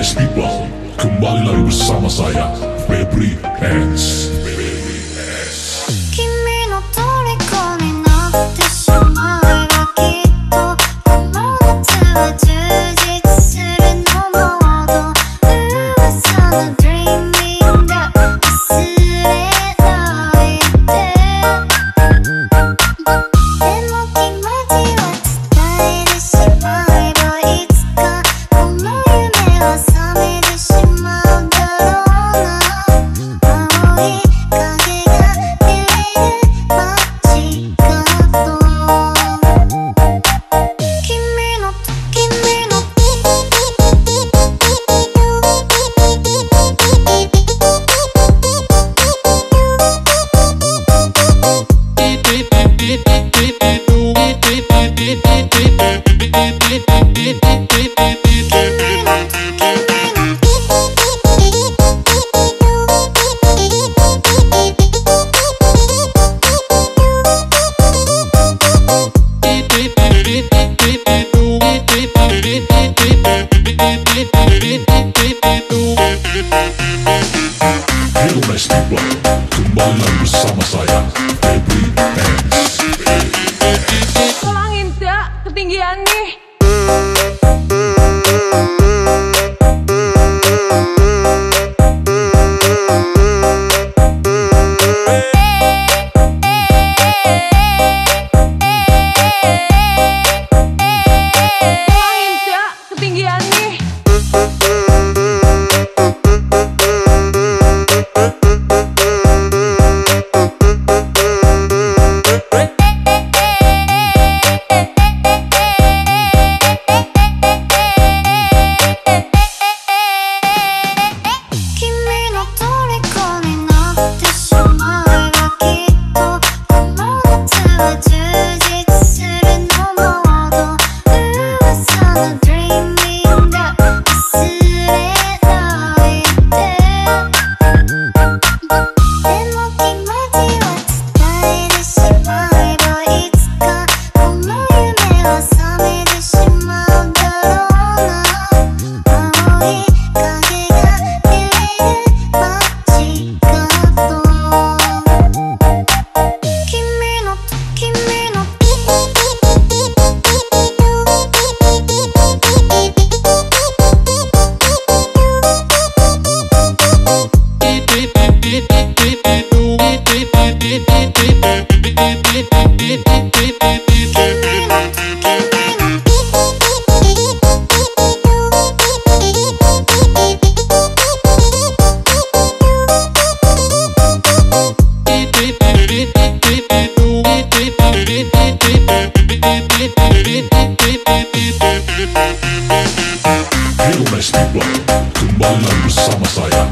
Yes people, kembali lagi bersama saya Febri Hands Hey domestik bato, tüm ballarımız sama sayan